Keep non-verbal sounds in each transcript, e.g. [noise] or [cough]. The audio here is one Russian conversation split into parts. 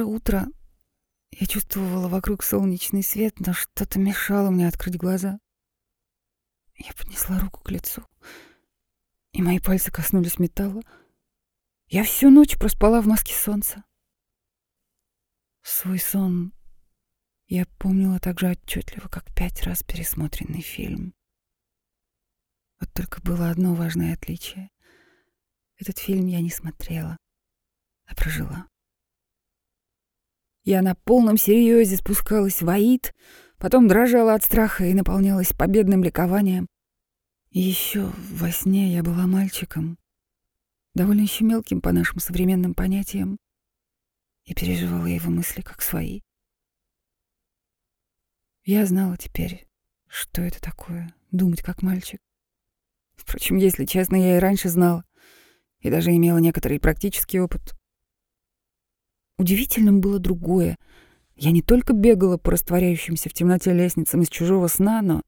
уже утро. Я чувствовала вокруг солнечный свет, но что-то мешало мне открыть глаза. Я поднесла руку к лицу, и мои пальцы коснулись металла. Я всю ночь проспала в маске солнца. Свой сон я помнила так же отчетливо, как пять раз пересмотренный фильм. Вот только было одно важное отличие. Этот фильм я не смотрела, а прожила. Я на полном серьезе спускалась в Аид, потом дрожала от страха и наполнялась победным ликованием. И еще во сне я была мальчиком, довольно еще мелким по нашим современным понятиям, и переживала его мысли как свои. Я знала теперь, что это такое — думать как мальчик. Впрочем, если честно, я и раньше знала, и даже имела некоторый практический опыт. Удивительным было другое. Я не только бегала по растворяющимся в темноте лестницам из чужого сна, но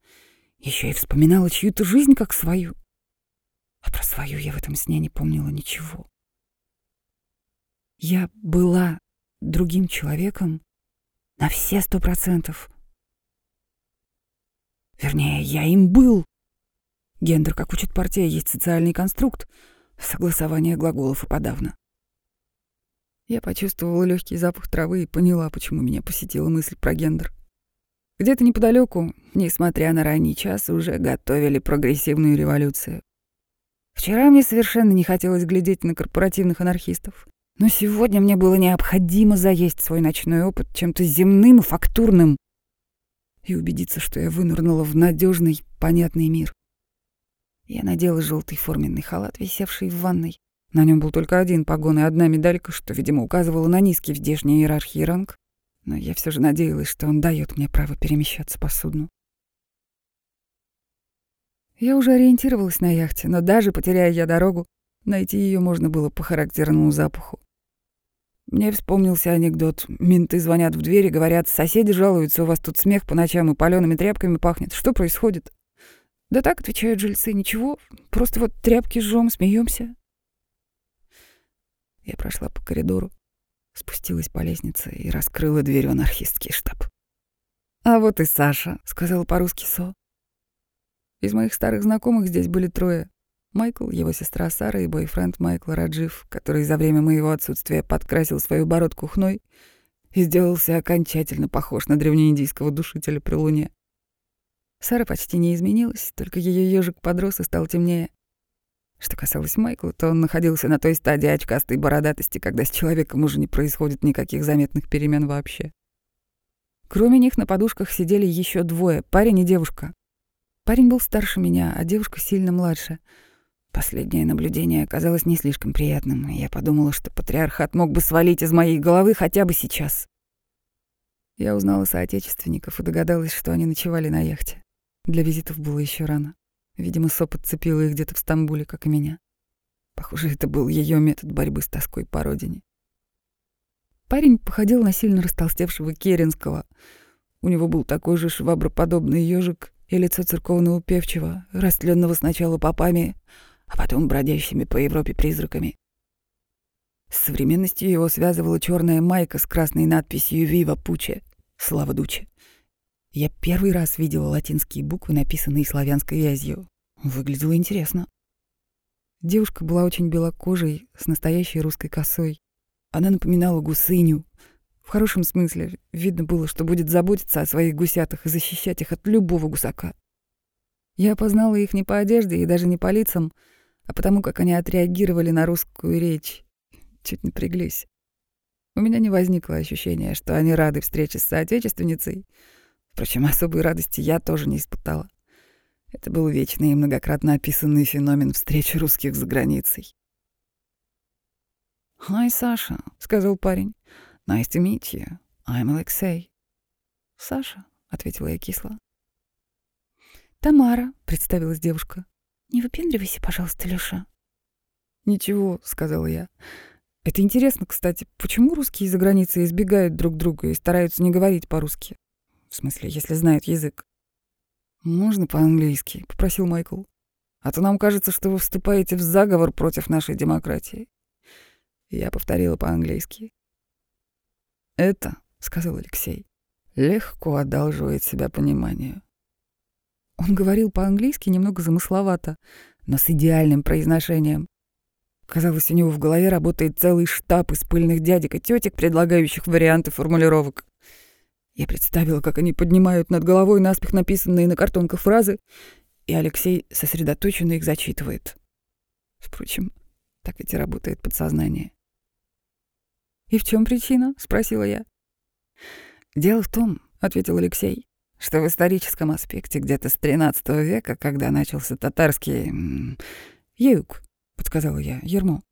еще и вспоминала чью-то жизнь как свою. А про свою я в этом сне не помнила ничего. Я была другим человеком на все сто процентов. Вернее, я им был. Гендер, как учит партия, есть социальный конструкт, согласование глаголов и подавно. Я почувствовала легкий запах травы и поняла, почему меня посетила мысль про гендер. Где-то неподалеку, несмотря на ранний час, уже готовили прогрессивную революцию. Вчера мне совершенно не хотелось глядеть на корпоративных анархистов. Но сегодня мне было необходимо заесть свой ночной опыт чем-то земным и фактурным и убедиться, что я вынырнула в надежный, понятный мир. Я надела желтый форменный халат, висевший в ванной, на нем был только один погон и одна медалька, что, видимо, указывала на низкий в здешней иерархии ранг, но я все же надеялась, что он дает мне право перемещаться по судну. Я уже ориентировалась на яхте, но даже потеряя я дорогу, найти ее можно было по характерному запаху. Мне вспомнился анекдот. Менты звонят в дверь и говорят, соседи жалуются, у вас тут смех по ночам и палеными тряпками пахнет. Что происходит? Да так, отвечают жильцы, ничего, просто вот тряпки жжем, смеемся. Я прошла по коридору, спустилась по лестнице и раскрыла дверь в анархистский штаб. «А вот и Саша», — сказал по-русски Со. Из моих старых знакомых здесь были трое. Майкл, его сестра Сара и бойфренд Майкла Раджив, который за время моего отсутствия подкрасил свою бородку хной и сделался окончательно похож на древнеиндийского душителя при луне. Сара почти не изменилась, только ее ежик подрос и стал темнее. Что касалось Майкла, то он находился на той стадии очкастой бородатости, когда с человеком уже не происходит никаких заметных перемен вообще. Кроме них на подушках сидели еще двое, парень и девушка. Парень был старше меня, а девушка сильно младше. Последнее наблюдение оказалось не слишком приятным, и я подумала, что патриархат мог бы свалить из моей головы хотя бы сейчас. Я узнала соотечественников и догадалась, что они ночевали на яхте. Для визитов было еще рано. Видимо, Со подцепила их где-то в Стамбуле, как и меня. Похоже, это был ее метод борьбы с тоской по родине. Парень походил на сильно растолстевшего Керенского. У него был такой же шваброподобный ежик и лицо церковного певчего, растленного сначала попами, а потом бродящими по Европе призраками. С современностью его связывала черная майка с красной надписью «Вива Пуче» — «Слава Дуче». Я первый раз видела латинские буквы, написанные славянской вязью. Выглядело интересно. Девушка была очень белокожей, с настоящей русской косой. Она напоминала гусыню. В хорошем смысле. Видно было, что будет заботиться о своих гусятах и защищать их от любого гусака. Я опознала их не по одежде и даже не по лицам, а потому как они отреагировали на русскую речь. Чуть напряглись. У меня не возникло ощущения, что они рады встрече с соотечественницей — Впрочем, [laughs] особой радости я тоже не испытала. Это был вечный и многократно описанный феномен встречи русских за границей. «Hi, Саша», — сказал парень. «Nice to meet you. I'm Alexei». «Саша», — ответила я кисло. «Тамара», — представилась девушка. «Не выпендривайся, пожалуйста, Лёша». «Ничего», — сказала я. «Это интересно, кстати, почему русские за границей избегают друг друга и стараются не говорить по-русски? В смысле, если знают язык. «Можно по-английски?» — попросил Майкл. «А то нам кажется, что вы вступаете в заговор против нашей демократии». Я повторила по-английски. Это, — сказал Алексей, — легко одалживает себя пониманию. Он говорил по-английски немного замысловато, но с идеальным произношением. Казалось, у него в голове работает целый штаб из пыльных дядек и тетек, предлагающих варианты формулировок. Я представила, как они поднимают над головой наспех написанные на картонках фразы, и Алексей сосредоточенно их зачитывает. Впрочем, так ведь работает подсознание. «И в чем причина?» — спросила я. «Дело в том», — ответил Алексей, что в историческом аспекте где-то с XIII века, когда начался татарский... юг, подсказала я, ермо.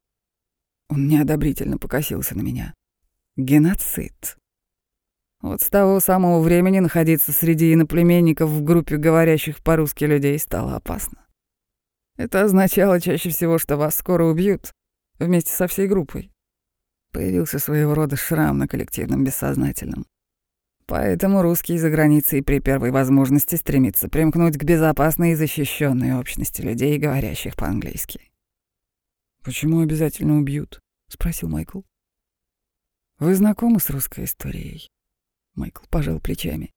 Он неодобрительно покосился на меня. Геноцид. Вот с того самого времени находиться среди иноплеменников в группе говорящих по-русски людей стало опасно. Это означало чаще всего, что вас скоро убьют вместе со всей группой. Появился своего рода шрам на коллективном бессознательном. Поэтому русские за границей при первой возможности стремятся примкнуть к безопасной и защищенной общности людей, говорящих по-английски. «Почему обязательно убьют?» — спросил Майкл. «Вы знакомы с русской историей?» Майкл пожал плечами.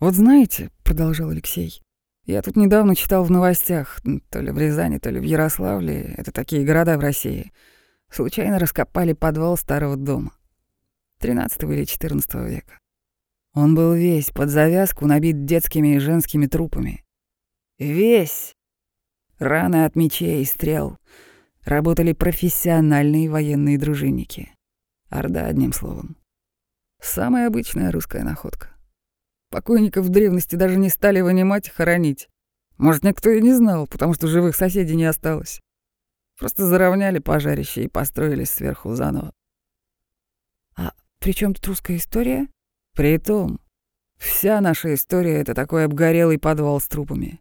«Вот знаете», — продолжал Алексей, — «я тут недавно читал в новостях, то ли в Рязани, то ли в Ярославле, это такие города в России, случайно раскопали подвал старого дома. 13 или 14 века. Он был весь под завязку набит детскими и женскими трупами. Весь! Раны от мечей и стрел — Работали профессиональные военные дружинники. Орда, одним словом. Самая обычная русская находка. Покойников в древности даже не стали вынимать и хоронить. Может, никто и не знал, потому что живых соседей не осталось. Просто заровняли пожарище и построились сверху заново. А при чем тут русская история? Притом, вся наша история — это такой обгорелый подвал с трупами.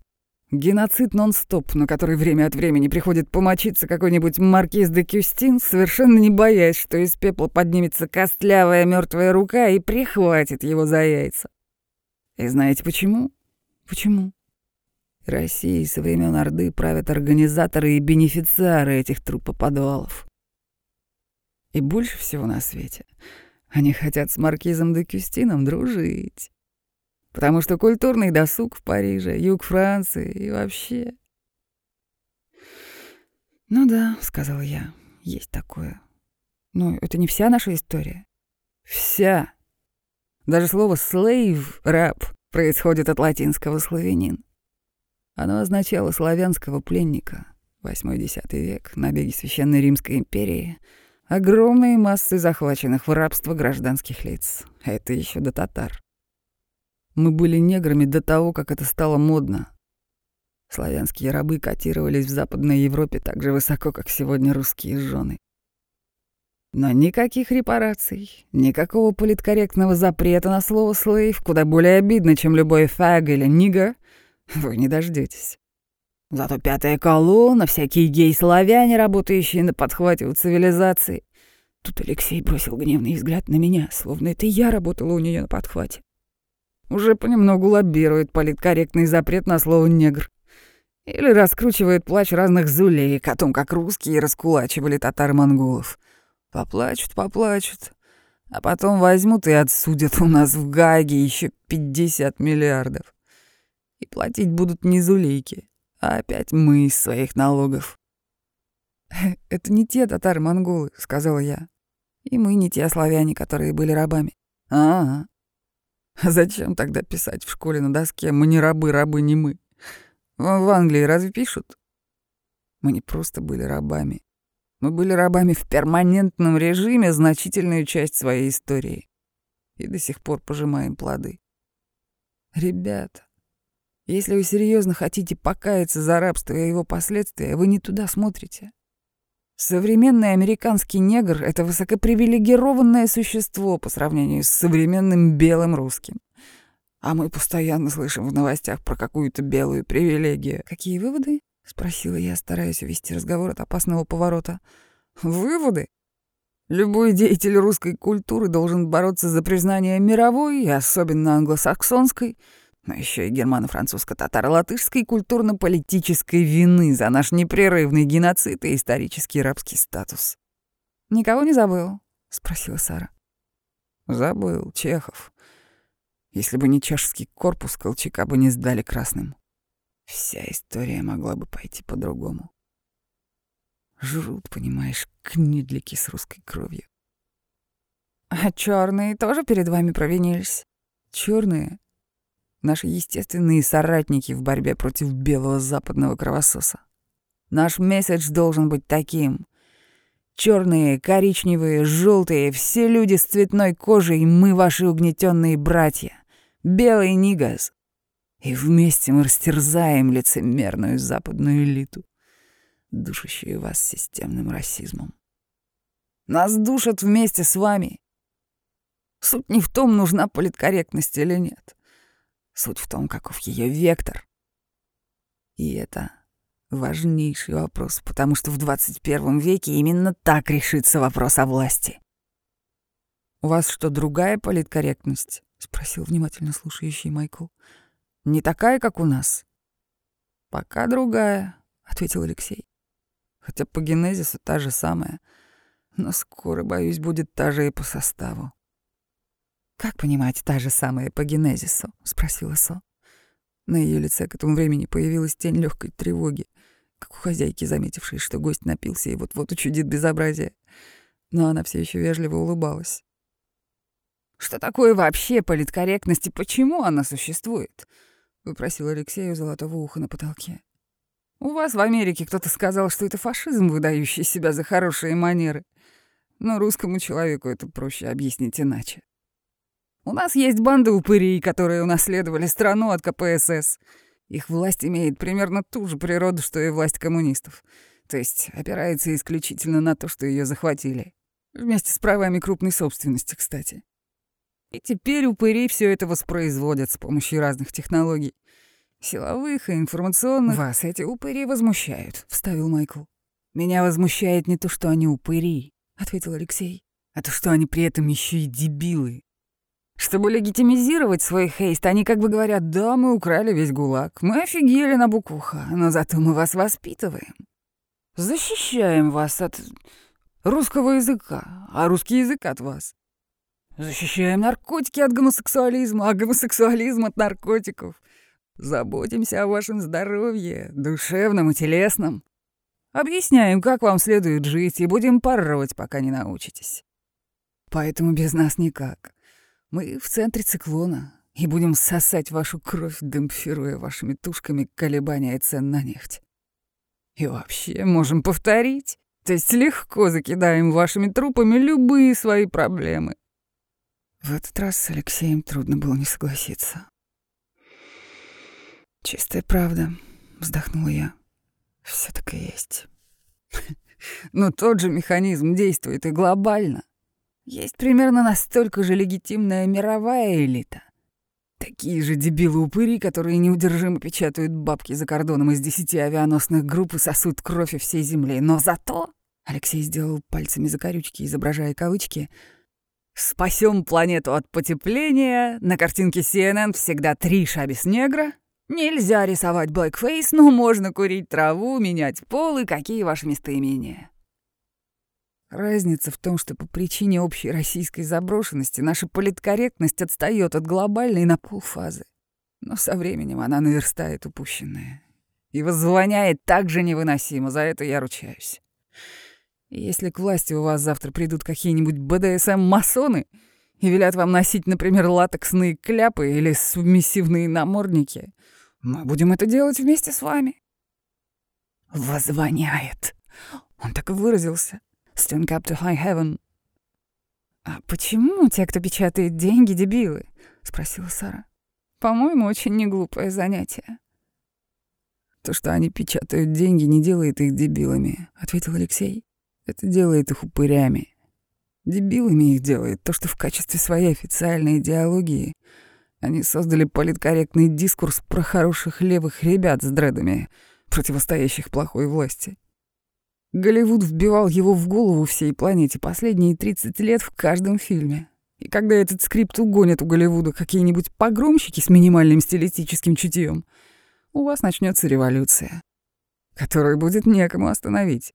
Геноцид нон-стоп, на который время от времени приходит помочиться какой-нибудь маркиз де Кюстин, совершенно не боясь, что из пепла поднимется костлявая мертвая рука и прихватит его за яйца. И знаете почему? Почему? России со времен Орды правят организаторы и бенефициары этих трупоподвалов. И больше всего на свете они хотят с маркизом де Кюстином дружить потому что культурный досуг в Париже, юг Франции и вообще... «Ну да», — сказал я, — «есть такое. Но это не вся наша история». «Вся». Даже слово «слейв» — «раб» происходит от латинского «славянин». Оно означало славянского пленника. Восьмой-десятый век, набеги Священной Римской империи, огромные массы захваченных в рабство гражданских лиц. Это еще до татар. Мы были неграми до того, как это стало модно. Славянские рабы котировались в Западной Европе так же высоко, как сегодня русские жены. Но никаких репараций, никакого политкорректного запрета на слово «слейв», куда более обидно, чем любой «фаг» или «нига», вы не дождетесь. Зато пятая колонна, всякие гей-славяне, работающие на подхвате у цивилизации. Тут Алексей бросил гневный взгляд на меня, словно это я работала у нее на подхвате уже понемногу лоббирует политкорректный запрет на слово «негр». Или раскручивает плач разных зулеек о том, как русские раскулачивали татар-монголов. Поплачут, поплачут, а потом возьмут и отсудят у нас в Гаге еще 50 миллиардов. И платить будут не зулейки, а опять мы из своих налогов. «Это не те татары-монголы», — сказала я. «И мы не те славяне, которые были рабами». «А, а зачем тогда писать в школе на доске «Мы не рабы, рабы не мы»? В Англии разве пишут? Мы не просто были рабами. Мы были рабами в перманентном режиме значительную часть своей истории. И до сих пор пожимаем плоды. Ребята, если вы серьезно хотите покаяться за рабство и его последствия, вы не туда смотрите. Современный американский негр — это высокопривилегированное существо по сравнению с современным белым русским. А мы постоянно слышим в новостях про какую-то белую привилегию. «Какие выводы?» — спросила я, стараясь увести разговор от опасного поворота. «Выводы?» Любой деятель русской культуры должен бороться за признание мировой, и особенно англосаксонской, но еще и германо-французско-татаро-латышской культурно-политической вины за наш непрерывный геноцид и исторический рабский статус. «Никого не забыл?» — спросила Сара. Забыл, Чехов. Если бы не чешский корпус, Колчака бы не сдали красным. Вся история могла бы пойти по-другому. Жрут, понимаешь, книдлики с русской кровью. А черные тоже перед вами провинились? Черные наши естественные соратники в борьбе против белого западного кровососа. Наш месседж должен быть таким. Черные, коричневые, желтые, все люди с цветной кожей, мы ваши угнетенные братья. Белый нигас. И вместе мы растерзаем лицемерную западную элиту, душащую вас системным расизмом. Нас душат вместе с вами. Суть не в том, нужна политкорректность или нет. Суть в том, каков ее вектор. И это важнейший вопрос, потому что в 21 веке именно так решится вопрос о власти. «У вас что, другая политкорректность?» — спросил внимательно слушающий Майкл. «Не такая, как у нас?» «Пока другая», — ответил Алексей. «Хотя по генезису та же самая, но скоро, боюсь, будет та же и по составу». «Как понимать та же самая по генезису?» — спросила Со. На ее лице к этому времени появилась тень легкой тревоги, как у хозяйки, заметившей, что гость напился и вот-вот учудит безобразие. Но она все еще вежливо улыбалась. «Что такое вообще политкорректность и почему она существует?» — выпросил Алексей у золотого уха на потолке. «У вас в Америке кто-то сказал, что это фашизм, выдающий себя за хорошие манеры. Но русскому человеку это проще объяснить иначе. У нас есть банда упырей, которые унаследовали страну от КПСС. Их власть имеет примерно ту же природу, что и власть коммунистов. То есть опирается исключительно на то, что ее захватили. Вместе с правами крупной собственности, кстати. И теперь упыри все это воспроизводят с помощью разных технологий. Силовых и информационных. «Вас эти упыри возмущают», — вставил Майкл. «Меня возмущает не то, что они упыри», — ответил Алексей, «а то, что они при этом еще и дебилы. Чтобы легитимизировать свой хейст, они как бы говорят, да, мы украли весь ГУЛАГ, мы офигели на букву Х, но зато мы вас воспитываем. Защищаем вас от русского языка, а русский язык от вас. Защищаем наркотики от гомосексуализма, а гомосексуализм от наркотиков. Заботимся о вашем здоровье, душевном и телесном. Объясняем, как вам следует жить, и будем пороть, пока не научитесь. Поэтому без нас никак. Мы в центре циклона и будем сосать вашу кровь, демпфируя вашими тушками колебания цен на нефть. И вообще можем повторить, то есть легко закидаем вашими трупами любые свои проблемы. В этот раз с Алексеем трудно было не согласиться. «Чистая правда», — вздохнула я. Все так и есть. [laughs] Но тот же механизм действует и глобально. Есть примерно настолько же легитимная мировая элита. Такие же дебилы-упыри, которые неудержимо печатают бабки за кордоном из десяти авианосных групп и сосут кровь всей земли. Но зато... Алексей сделал пальцами закорючки, изображая кавычки. «Спасем планету от потепления. На картинке CNN всегда три шабис негра. Нельзя рисовать блэкфейс, но можно курить траву, менять пол и какие ваши местоимения. Разница в том, что по причине общей российской заброшенности наша политкорректность отстает от глобальной на полфазы. Но со временем она наверстает упущенное. И воззвоняет так же невыносимо, за это я ручаюсь. Если к власти у вас завтра придут какие-нибудь БДСМ-масоны и велят вам носить, например, латексные кляпы или субмиссивные намордники, мы будем это делать вместе с вами. Воззвоняет. Он так и выразился. Stone up to high heaven. «А почему те, кто печатает деньги, дебилы?» — спросила Сара. «По-моему, очень неглупое занятие». «То, что они печатают деньги, не делает их дебилами», — ответил Алексей. «Это делает их упырями. Дебилами их делает то, что в качестве своей официальной идеологии они создали политкорректный дискурс про хороших левых ребят с дредами, противостоящих плохой власти. Голливуд вбивал его в голову всей планете последние 30 лет в каждом фильме. И когда этот скрипт угонят у Голливуда какие-нибудь погромщики с минимальным стилистическим чутьем, у вас начнется революция, которую будет некому остановить.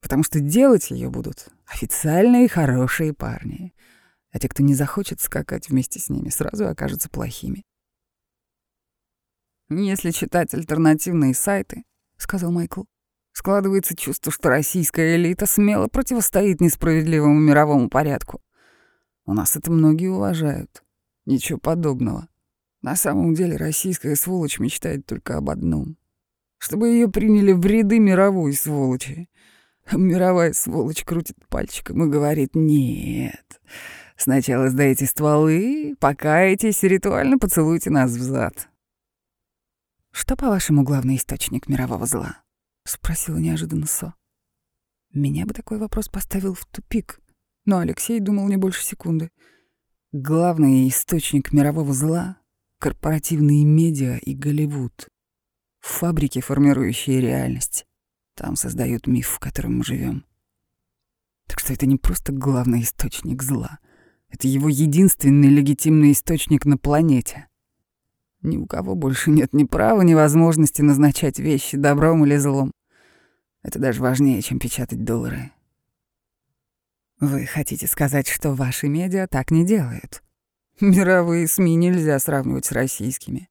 Потому что делать ее будут официальные хорошие парни. А те, кто не захочет скакать вместе с ними, сразу окажутся плохими. «Если читать альтернативные сайты», — сказал Майкл, складывается чувство, что российская элита смело противостоит несправедливому мировому порядку. У нас это многие уважают. Ничего подобного. На самом деле российская сволочь мечтает только об одном. Чтобы ее приняли в ряды мировой сволочи. Мировая сволочь крутит пальчиком и говорит «нет». Сначала сдайте стволы, покайтесь и ритуально поцелуйте нас в зад. «Что, по-вашему, главный источник мирового зла?» — спросила неожиданно Со. Меня бы такой вопрос поставил в тупик, но Алексей думал не больше секунды. Главный источник мирового зла — корпоративные медиа и Голливуд. Фабрики, формирующие реальность. Там создают миф, в котором мы живем. Так что это не просто главный источник зла. Это его единственный легитимный источник на планете. Ни у кого больше нет ни права, ни возможности назначать вещи добром или злом. Это даже важнее, чем печатать доллары. Вы хотите сказать, что ваши медиа так не делают? Мировые СМИ нельзя сравнивать с российскими.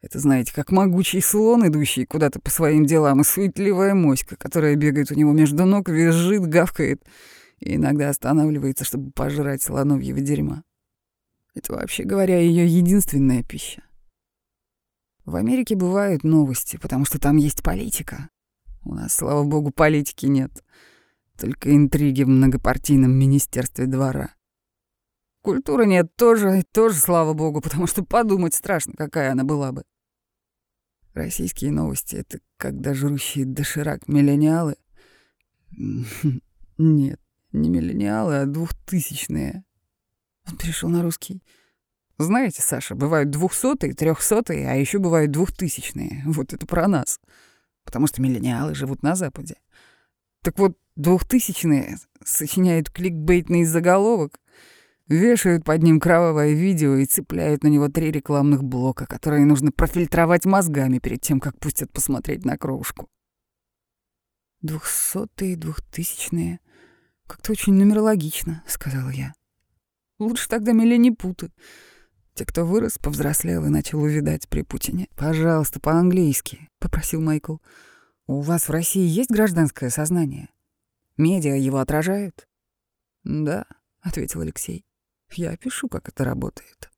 Это, знаете, как могучий слон, идущий куда-то по своим делам, и суетливая моська, которая бегает у него между ног, визжит, гавкает и иногда останавливается, чтобы пожрать слоновьего дерьма. Это, вообще говоря, ее единственная пища. В Америке бывают новости, потому что там есть политика. У нас, слава богу, политики нет. Только интриги в многопартийном министерстве двора. Культуры нет тоже, и тоже, слава богу, потому что подумать страшно, какая она была бы. Российские новости — это когда жрущие доширак миллениалы... [laughs] Нет, не миллениалы, а двухтысячные. Он перешел на русский. Знаете, Саша, бывают двухсотые, трехсотые, а еще бывают двухтысячные. Вот это про нас. Потому что миллениалы живут на Западе. Так вот, двухтысячные сочиняют кликбейтный заголовок, вешают под ним кровавое видео и цепляют на него три рекламных блока, которые нужно профильтровать мозгами перед тем, как пустят посмотреть на кровушку. «Двухсотые, двухтысячные. Как-то очень нумерологично», — сказала я. «Лучше тогда миллениепуты. Те, кто вырос, повзрослел и начал увидать при Путине. Пожалуйста, по-английски», — попросил Майкл. «У вас в России есть гражданское сознание? Медиа его отражают?» «Да», — ответил Алексей. «Я опишу, как это работает.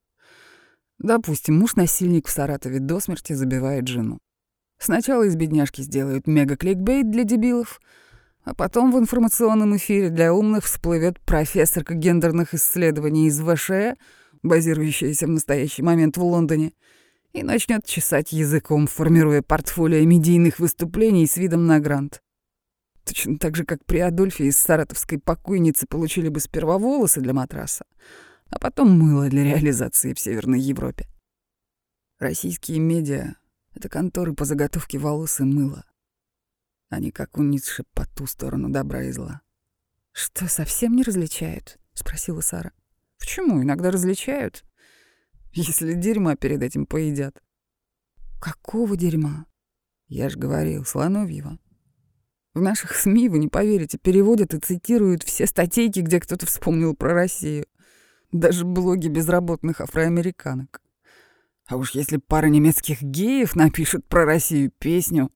Допустим, муж-насильник в Саратове до смерти забивает жену. Сначала из бедняжки сделают мега-кликбейт для дебилов, а потом в информационном эфире для умных всплывет профессорка гендерных исследований из ВШЭ, базирующаяся в настоящий момент в Лондоне, и начнет чесать языком, формируя портфолио медийных выступлений с видом на грант. Точно так же, как при Адольфе из саратовской покойницы получили бы сперва волосы для матраса, а потом мыло для реализации в Северной Европе. Российские медиа — это конторы по заготовке волос и мыла. Они как у Ницше по ту сторону добра и зла. «Что, совсем не различают?» — спросила Сара. Почему? Иногда различают. Если дерьма перед этим поедят. Какого дерьма? Я же говорил, слоновьего. В наших СМИ, вы не поверите, переводят и цитируют все статейки, где кто-то вспомнил про Россию. Даже блоги безработных афроамериканок. А уж если пара немецких геев напишет про Россию песню,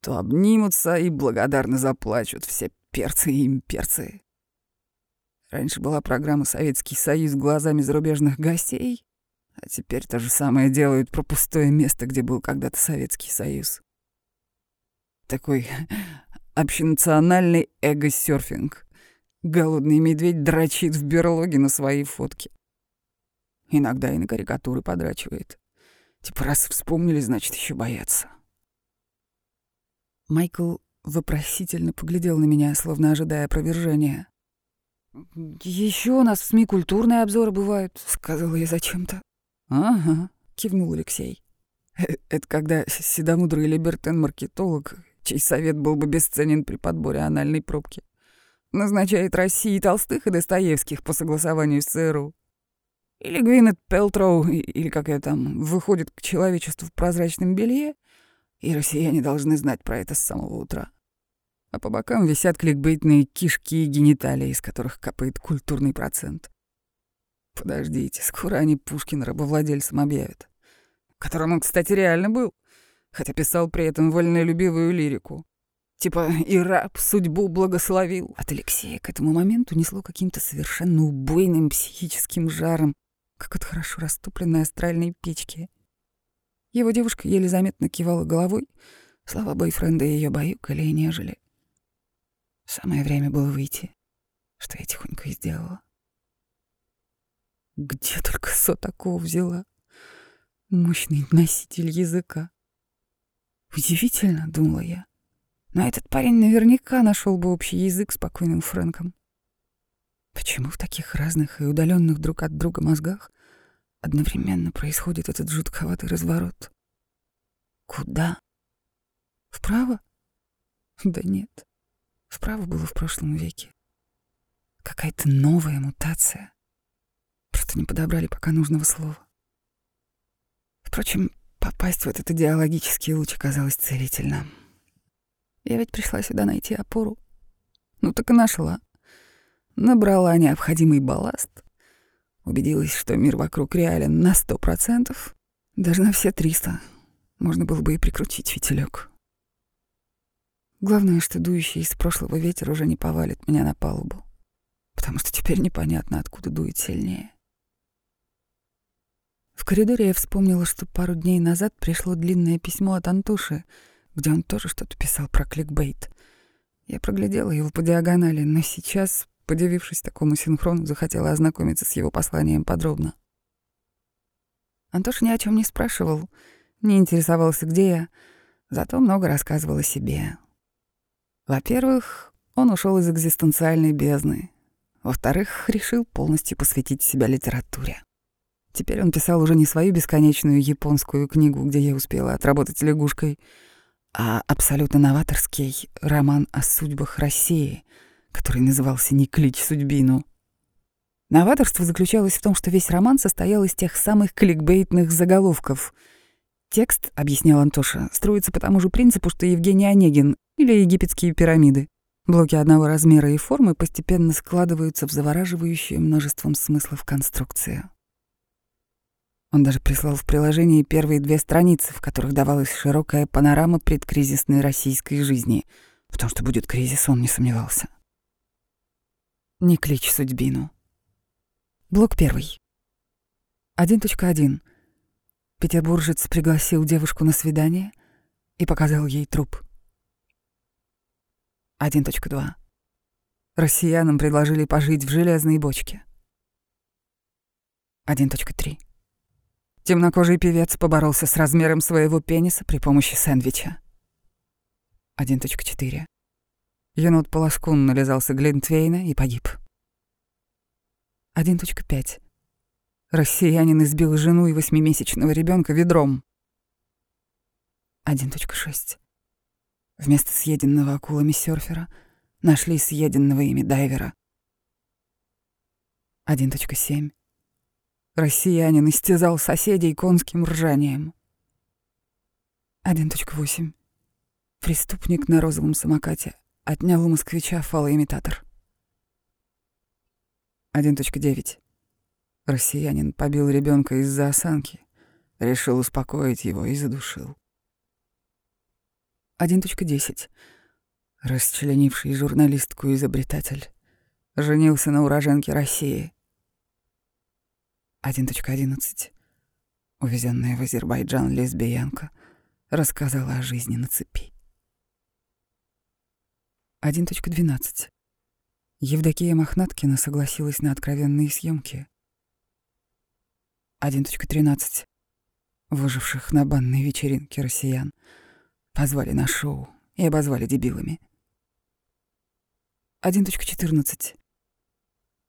то обнимутся и благодарно заплачут все перцы и имперцы. Раньше была программа «Советский Союз» глазами зарубежных гостей, а теперь то же самое делают про пустое место, где был когда-то Советский Союз. Такой [laughs] общенациональный эго-серфинг. Голодный медведь дрочит в берлоге на свои фотки. Иногда и на карикатуры подрачивает. Типа раз вспомнили, значит, еще боятся. Майкл вопросительно поглядел на меня, словно ожидая опровержения. Еще у нас в СМИ культурные обзоры бывают, сказала я зачем-то. Ага, кивнул Алексей. Э, это когда седомудрый либертен-маркетолог, чей совет был бы бесценен при подборе анальной пробки, назначает России Толстых и Достоевских по согласованию с ЦРУ. Или Гвинет Пелтроу, или как я там, выходит к человечеству в прозрачном белье, и россияне должны знать про это с самого утра а по бокам висят кликбейтные кишки и гениталии, из которых капает культурный процент. Подождите, скоро они Пушкина рабовладельцем объявят. Которым он, кстати, реально был, хотя писал при этом вольнолюбивую лирику. Типа «И раб судьбу благословил». От Алексея к этому моменту несло каким-то совершенно убойным психическим жаром, как от хорошо растопленной астральной печки. Его девушка еле заметно кивала головой, слова бойфренда ее баюкали и нежели. Самое время было выйти, что я тихонько и сделала. Где только Со такого взяла? Мощный носитель языка. Удивительно, думала я. Но этот парень наверняка нашел бы общий язык с покойным Фрэнком. Почему в таких разных и удаленных друг от друга мозгах одновременно происходит этот жутковатый разворот? Куда? Вправо? Да нет. Вправо было в прошлом веке. Какая-то новая мутация. Просто не подобрали пока нужного слова. Впрочем, попасть в этот идеологический луч оказалось целительно. Я ведь пришла сюда найти опору. Ну так и нашла. Набрала необходимый балласт. Убедилась, что мир вокруг реален на сто процентов. Даже на все триста. Можно было бы и прикрутить фитилек. Главное, что дующий из прошлого ветер уже не повалит меня на палубу. Потому что теперь непонятно, откуда дует сильнее. В коридоре я вспомнила, что пару дней назад пришло длинное письмо от Антоши — где он тоже что-то писал про кликбейт. Я проглядела его по диагонали, но сейчас, подивившись такому синхрону, захотела ознакомиться с его посланием подробно. Антош ни о чем не спрашивал, не интересовался, где я, зато много рассказывал о себе. Во-первых, он ушел из экзистенциальной бездны. Во-вторых, решил полностью посвятить себя литературе. Теперь он писал уже не свою бесконечную японскую книгу, где я успела отработать лягушкой — а абсолютно новаторский роман о судьбах России, который назывался «Не клич судьбину». Новаторство заключалось в том, что весь роман состоял из тех самых кликбейтных заголовков. Текст, объяснял Антоша, строится по тому же принципу, что Евгений Онегин или египетские пирамиды. Блоки одного размера и формы постепенно складываются в завораживающую множеством смыслов конструкцию. Он даже прислал в приложении первые две страницы, в которых давалась широкая панорама предкризисной российской жизни, потому что будет кризис, он не сомневался. Не клич судьбину. Блок первый. 1.1. Петербуржец пригласил девушку на свидание и показал ей труп. 1.2. Россиянам предложили пожить в железной бочке. 1.3. Темнокожий певец поборолся с размером своего пениса при помощи сэндвича. 1.4. Енот Полоскун нализался Глинтвейна и погиб. 1.5. Россиянин избил жену и восьмимесячного ребенка ведром. 1.6. Вместо съеденного акулами серфера нашли съеденного ими дайвера. 1.7. Россиянин истязал соседей конским ржанием. 1.8. Преступник на розовом самокате отнял у москвича фалоимитатор. 1.9. Россиянин побил ребенка из-за осанки, решил успокоить его и задушил. 1.10. Расчленивший журналистку-изобретатель женился на уроженке России — 1.11. Увезенная в Азербайджан лесбиянка рассказала о жизни на цепи. 1.12. Евдокия Мохнаткина согласилась на откровенные съемки. 1.13. Выживших на банной вечеринке россиян позвали на шоу и обозвали дебилами. 1.14.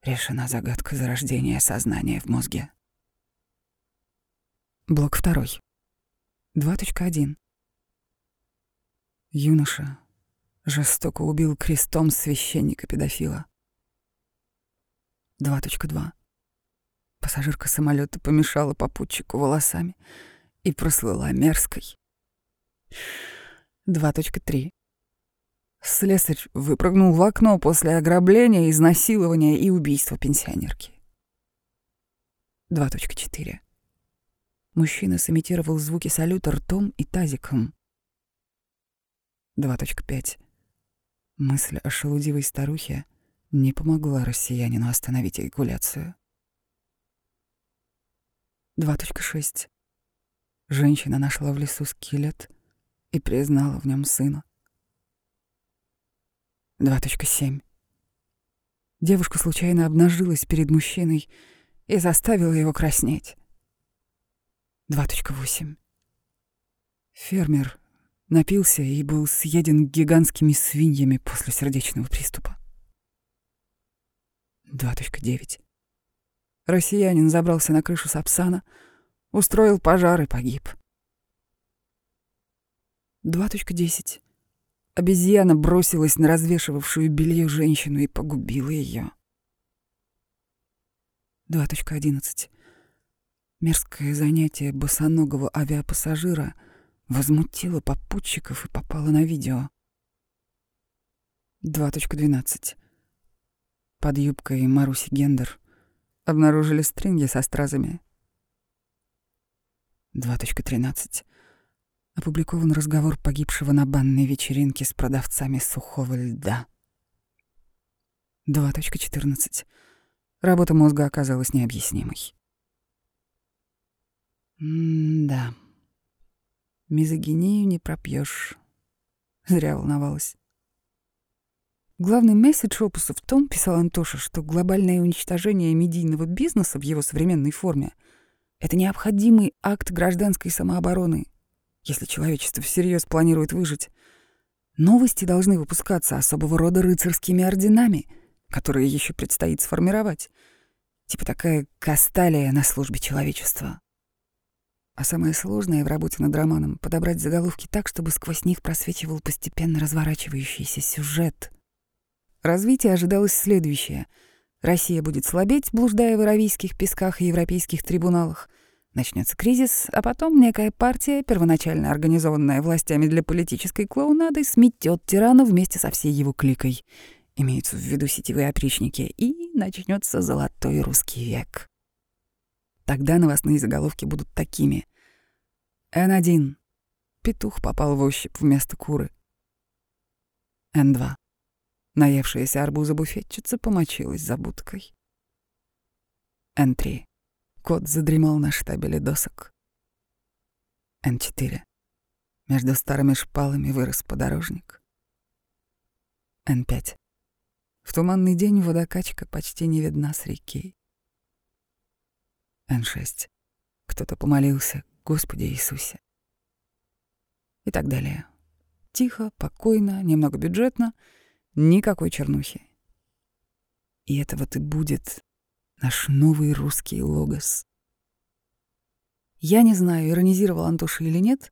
Решена загадка зарождения сознания в мозге. Блок второй. 2.1. Юноша жестоко убил крестом священника-педофила. 2.2. Пассажирка самолета помешала попутчику волосами и прослыла мерзкой. 2.3. Слесарь выпрыгнул в окно после ограбления, изнасилования и убийства пенсионерки. 2.4. Мужчина сымитировал звуки салюта ртом и тазиком. 2.5. Мысль о шелудивой старухе не помогла россиянину остановить эякуляцию. 2.6. Женщина нашла в лесу скелет и признала в нем сына. 2.7. Девушка случайно обнажилась перед мужчиной и заставила его краснеть. 2.8. Фермер напился и был съеден гигантскими свиньями после сердечного приступа. 2.9. Россиянин забрался на крышу Сапсана, устроил пожар и погиб. 2.10. Обезьяна бросилась на развешивавшую белье женщину и погубила ее. 2.11. Мерзкое занятие босоногого авиапассажира возмутило попутчиков и попало на видео. 2.12. Под юбкой Маруси Гендер обнаружили стринги со стразами. 2.13. Опубликован разговор погибшего на банной вечеринке с продавцами сухого льда. 2.14. Работа мозга оказалась необъяснимой. М-да. Мизогинию не пропьешь. Зря волновалась. Главный месседж опуса в том, писал Антоша, что глобальное уничтожение медийного бизнеса в его современной форме — это необходимый акт гражданской самообороны, если человечество всерьез планирует выжить. Новости должны выпускаться особого рода рыцарскими орденами, которые еще предстоит сформировать. Типа такая касталия на службе человечества. А самое сложное в работе над романом — подобрать заголовки так, чтобы сквозь них просвечивал постепенно разворачивающийся сюжет — Развитие ожидалось следующее. Россия будет слабеть, блуждая в аравийских песках и европейских трибуналах. Начнется кризис, а потом некая партия, первоначально организованная властями для политической клоунады, сметет тирана вместе со всей его кликой. Имеются в виду сетевые опричники. И начнется золотой русский век. Тогда новостные заголовки будут такими. Н1. Петух попал в ощупь вместо куры. Н2. Наевшаяся арбуза буфетчица помочилась за будкой. Н3. Кот задремал на штабеле досок. Н4. Между старыми шпалами вырос подорожник. Н5. В туманный день водокачка почти не видна с реки. Н6. Кто-то помолился, Господи Иисусе. И так далее. Тихо, покойно, немного бюджетно — Никакой чернухи. И это вот и будет наш новый русский логос. Я не знаю, иронизировал Антоша или нет,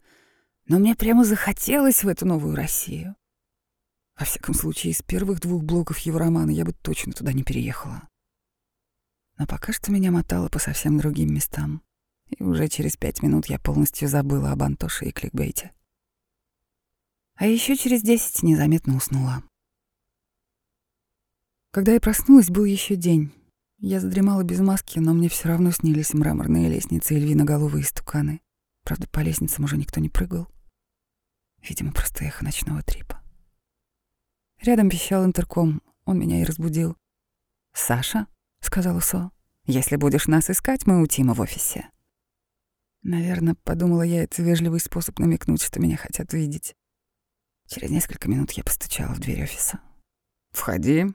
но мне прямо захотелось в эту новую Россию. Во всяком случае, из первых двух блоков его романа я бы точно туда не переехала. Но пока что меня мотало по совсем другим местам, и уже через пять минут я полностью забыла об Антоше и кликбейте. А еще через десять незаметно уснула. Когда я проснулась, был еще день. Я задремала без маски, но мне все равно снились мраморные лестницы и львиноголовые стуканы. Правда, по лестницам уже никто не прыгал. Видимо, просто эхо ночного трипа. Рядом пищал интерком, он меня и разбудил. «Саша», — сказала Со, — «если будешь нас искать, мы у Тима в офисе». Наверное, подумала я, это вежливый способ намекнуть, что меня хотят видеть. Через несколько минут я постучала в дверь офиса. «Входи»,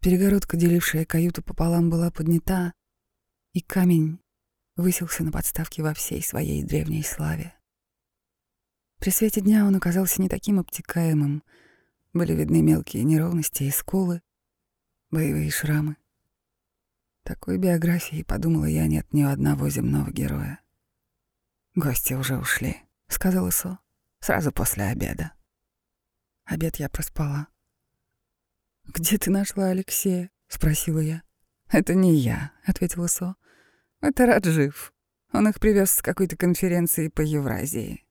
Перегородка, делившая каюту пополам, была поднята, и камень высился на подставке во всей своей древней славе. При свете дня он оказался не таким обтекаемым. Были видны мелкие неровности и сколы, боевые шрамы. Такой биографии, подумала я, нет ни одного земного героя. «Гости уже ушли», — сказал Исо, — «сразу после обеда». Обед я проспала. «Где ты нашла Алексея?» — спросила я. «Это не я», — ответила Со. «Это Раджив. Он их привез с какой-то конференции по Евразии.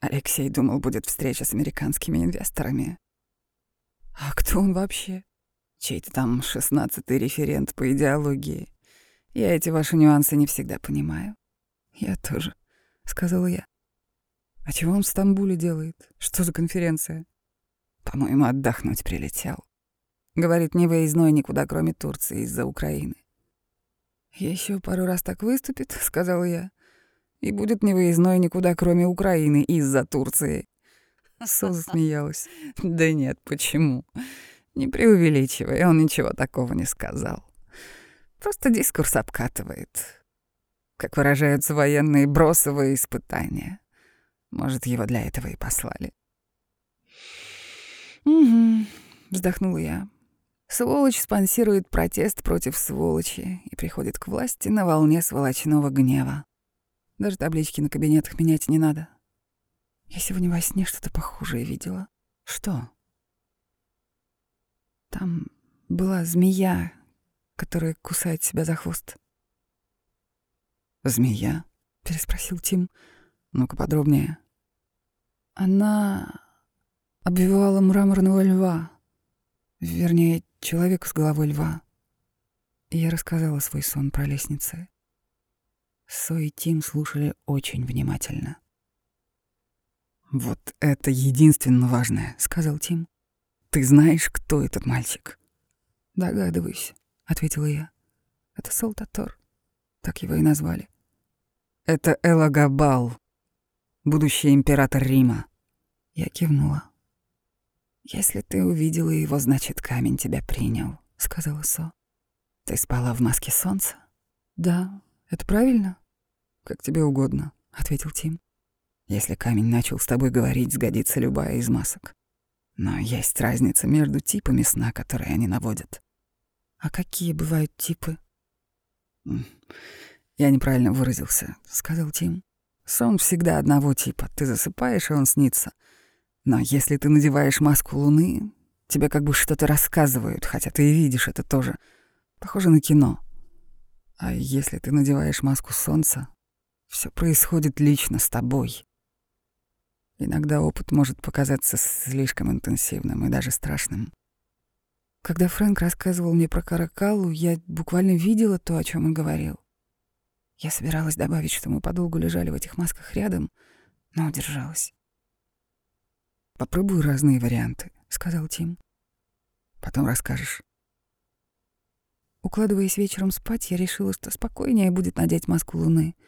Алексей думал, будет встреча с американскими инвесторами. А кто он вообще? Чей-то там шестнадцатый референт по идеологии. Я эти ваши нюансы не всегда понимаю. Я тоже, сказала я. А чего он в Стамбуле делает? Что за конференция? По-моему, отдохнуть прилетел. Говорит, не выездной никуда, кроме Турции, из-за Украины. Еще пару раз так выступит, сказала я. И будет не выездной никуда, кроме Украины, из-за Турции. Со засмеялась. Да нет, почему? Не преувеличивай, он ничего такого не сказал. Просто дискурс обкатывает. Как выражаются военные бросовые испытания. Может, его для этого и послали. «Угу», — вздохнула я. Сволочь спонсирует протест против сволочи и приходит к власти на волне сволочного гнева. Даже таблички на кабинетах менять не надо. Я сегодня во сне что-то похожее видела. Что? Там была змея, которая кусает себя за хвост. «Змея?» — переспросил Тим. «Ну-ка подробнее». Она обвивала мраморного льва. Вернее, человека с головой льва. Я рассказала свой сон про лестницы. Со и Тим слушали очень внимательно. «Вот это единственно важное», — сказал Тим. «Ты знаешь, кто этот мальчик?» «Догадываюсь», — ответила я. «Это Салтатор. Так его и назвали». «Это Элагабал, будущий император Рима». Я кивнула. «Если ты увидела его, значит, камень тебя принял», — сказала Со. «Ты спала в маске солнца?» «Да, это правильно?» «Как тебе угодно», — ответил Тим. Если камень начал с тобой говорить, сгодится любая из масок. Но есть разница между типами сна, которые они наводят. А какие бывают типы? Я неправильно выразился, сказал Тим. Сон всегда одного типа. Ты засыпаешь, и он снится. Но если ты надеваешь маску луны, тебе как бы что-то рассказывают, хотя ты и видишь это тоже. Похоже на кино. А если ты надеваешь маску солнца, все происходит лично с тобой. Иногда опыт может показаться слишком интенсивным и даже страшным. Когда Фрэнк рассказывал мне про Каракалу, я буквально видела то, о чем он говорил. Я собиралась добавить, что мы подолгу лежали в этих масках рядом, но удержалась. «Попробуй разные варианты», — сказал Тим. «Потом расскажешь». Укладываясь вечером спать, я решила, что спокойнее будет надеть маску Луны —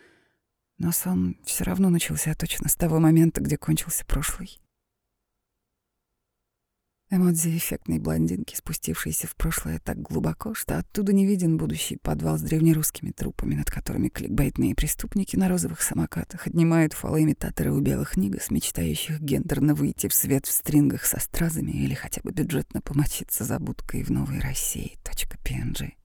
но сон все равно начался точно с того момента, где кончился прошлый. Эмодзи эффектной блондинки, спустившейся в прошлое так глубоко, что оттуда не виден будущий подвал с древнерусскими трупами, над которыми кликбейтные преступники на розовых самокатах отнимают фалоимитаторы у белых нигас, мечтающих гендерно выйти в свет в стрингах со стразами или хотя бы бюджетно помочиться за будкой в Новой России. .png.